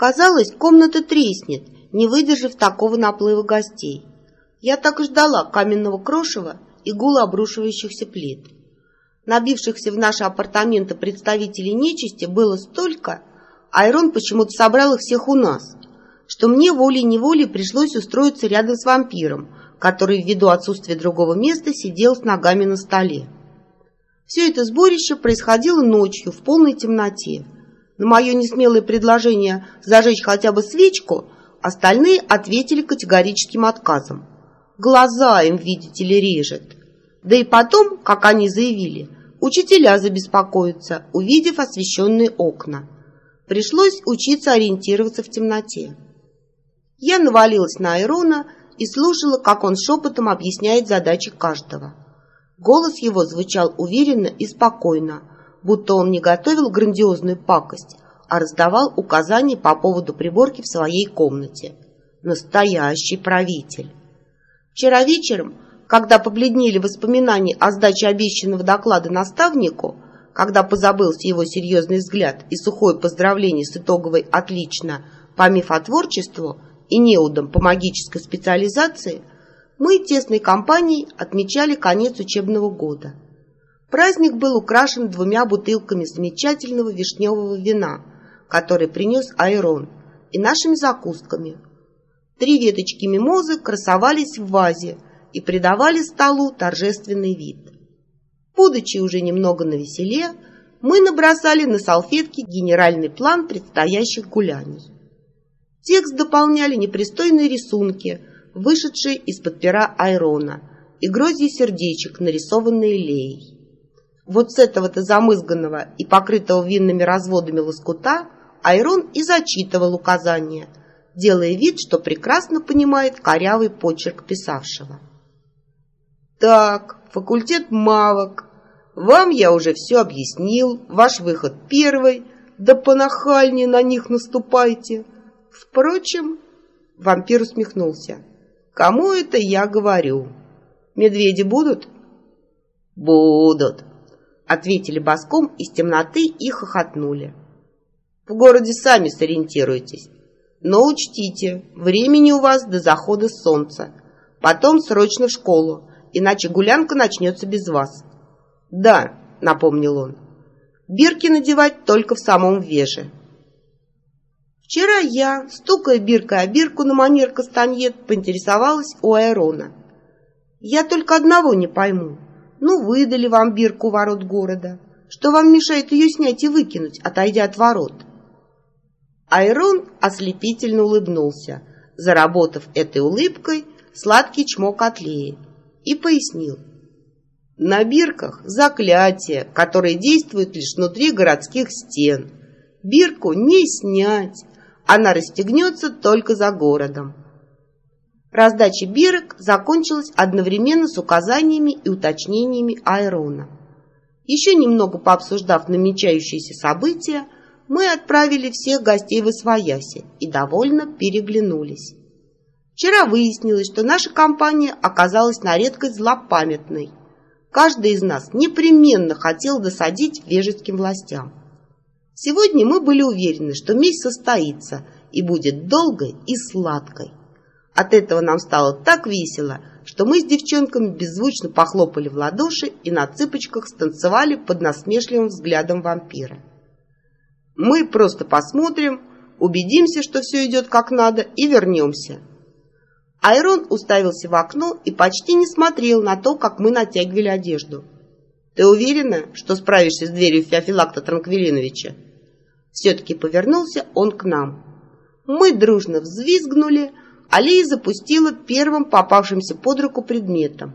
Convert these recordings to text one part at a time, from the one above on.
Казалось, комната треснет, не выдержав такого наплыва гостей. Я так и ждала каменного крошева и гула обрушивающихся плит. Набившихся в наши апартаменты представителей нечисти было столько, Айрон почему-то собрал их всех у нас, что мне волей-неволей пришлось устроиться рядом с вампиром, который ввиду отсутствия другого места сидел с ногами на столе. Все это сборище происходило ночью в полной темноте. На мое несмелое предложение зажечь хотя бы свечку остальные ответили категорическим отказом. Глаза им, видите ли, режет. Да и потом, как они заявили, учителя забеспокоятся, увидев освещенные окна. Пришлось учиться ориентироваться в темноте. Я навалилась на Айрона и слушала, как он шепотом объясняет задачи каждого. Голос его звучал уверенно и спокойно, будто он не готовил грандиозную пакость, а раздавал указания по поводу приборки в своей комнате. Настоящий правитель. Вчера вечером, когда побледнели воспоминания о сдаче обещанного доклада наставнику, когда позабылся его серьезный взгляд и сухое поздравление с итоговой «отлично» по мифотворчеству и неудом по магической специализации, мы тесной компанией отмечали конец учебного года. Праздник был украшен двумя бутылками замечательного вишневого вина, который принес Айрон, и нашими закусками. Три веточки мимозы красовались в вазе и придавали столу торжественный вид. Будучи уже немного навеселе, мы набросали на салфетки генеральный план предстоящих гуляний. Текст дополняли непристойные рисунки, вышедшие из-под пера Айрона, и грозья сердечек, нарисованные Леей. Вот с этого-то замызганного и покрытого винными разводами лоскута Айрон и зачитывал указания, делая вид, что прекрасно понимает корявый почерк писавшего. «Так, факультет мавок. Вам я уже все объяснил. Ваш выход первый. Да понахальнее на них наступайте. Впрочем, вампир усмехнулся. Кому это я говорю? Медведи будут? Будут, ответили боском из темноты и хохотнули. В городе сами сориентируйтесь. Но учтите, времени у вас до захода солнца. Потом срочно в школу, иначе гулянка начнется без вас. Да, напомнил он, бирки надевать только в самом веже. Вчера я, стукая биркой о бирку на манер кастаньет, поинтересовалась у Айрона. Я только одного не пойму. Ну, выдали вам бирку ворот города. Что вам мешает ее снять и выкинуть, отойдя от ворот? Айрон ослепительно улыбнулся, заработав этой улыбкой сладкий чмок от Леи, и пояснил. На бирках заклятие, которое действует лишь внутри городских стен. Бирку не снять, она расстегнется только за городом. Раздача бирок закончилась одновременно с указаниями и уточнениями Айрона. Еще немного пообсуждав намечающиеся события, мы отправили всех гостей в Освояси и довольно переглянулись. Вчера выяснилось, что наша компания оказалась на редкость злопамятной. Каждый из нас непременно хотел досадить вежеским властям. Сегодня мы были уверены, что месть состоится и будет долгой и сладкой. От этого нам стало так весело, что мы с девчонками беззвучно похлопали в ладоши и на цыпочках станцевали под насмешливым взглядом вампира. Мы просто посмотрим, убедимся, что все идет как надо, и вернемся. Айрон уставился в окно и почти не смотрел на то, как мы натягивали одежду. «Ты уверена, что справишься с дверью Феофилакта Транквилиновича?» Все-таки повернулся он к нам. Мы дружно взвизгнули, а Лея запустила первым попавшимся под руку предметом.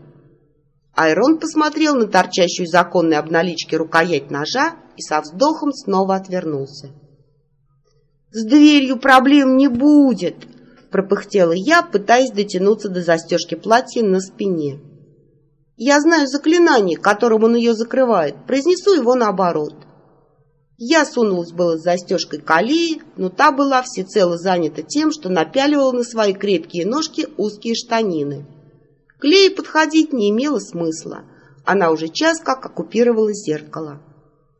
Айрон посмотрел на торчащую законной обналичке рукоять ножа и со вздохом снова отвернулся. «С дверью проблем не будет!» — пропыхтела я, пытаясь дотянуться до застежки платья на спине. «Я знаю заклинание, которым он ее закрывает. Произнесу его наоборот». Я сунулась было с застежкой колеи, но та была всецело занята тем, что напяливала на свои крепкие ножки узкие штанины. К Лее подходить не имело смысла. Она уже час как оккупировала зеркало.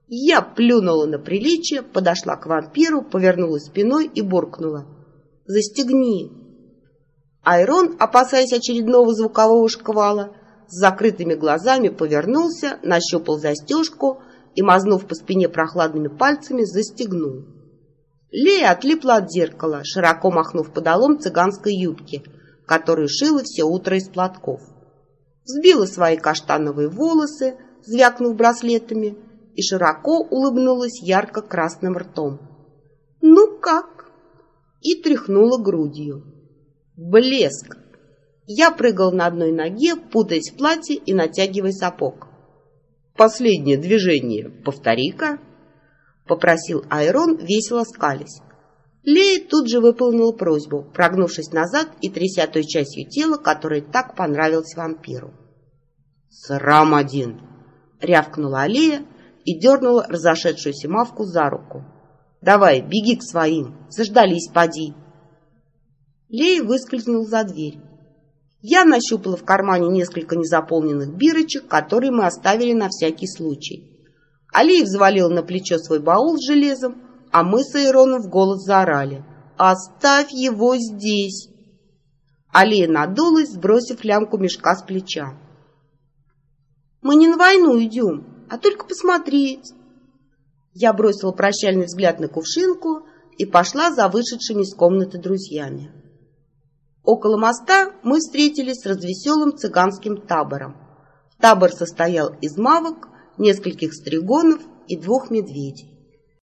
Я плюнула на приличие, подошла к вампиру, повернулась спиной и буркнула. «Застегни!» Айрон, опасаясь очередного звукового шквала, с закрытыми глазами повернулся, нащупал застежку и, мазнув по спине прохладными пальцами, застегнул. Лея отлипла от зеркала, широко махнув подолом цыганской юбки, которую шила все утро из платков. Взбила свои каштановые волосы, звякнув браслетами, и широко улыбнулась ярко-красным ртом. «Ну как?» и тряхнула грудью. Блеск! Я прыгал на одной ноге, путаясь в платье и натягивая сапог. «Последнее движение повтори-ка», — попросил Айрон, весело скались. Лея тут же выполнила просьбу, прогнувшись назад и тряся той частью тела, которая так понравилась вампиру. «Срам один!» — рявкнула Алия и дернула разошедшуюся мавку за руку. «Давай, беги к своим, заждались, поди!» Лея выскользнул за дверь. Я нащупала в кармане несколько незаполненных бирочек, которые мы оставили на всякий случай. Алиев взвалил на плечо свой баул с железом, а мы с Айроном в голос заорали. «Оставь его здесь!» Алия надулась, сбросив лямку мешка с плеча. «Мы не на войну идем, а только посмотреть!» Я бросила прощальный взгляд на кувшинку и пошла за вышедшими из комнаты друзьями. Около моста мы встретились с развеселым цыганским табором. Табор состоял из мавок, нескольких стригонов и двух медведей.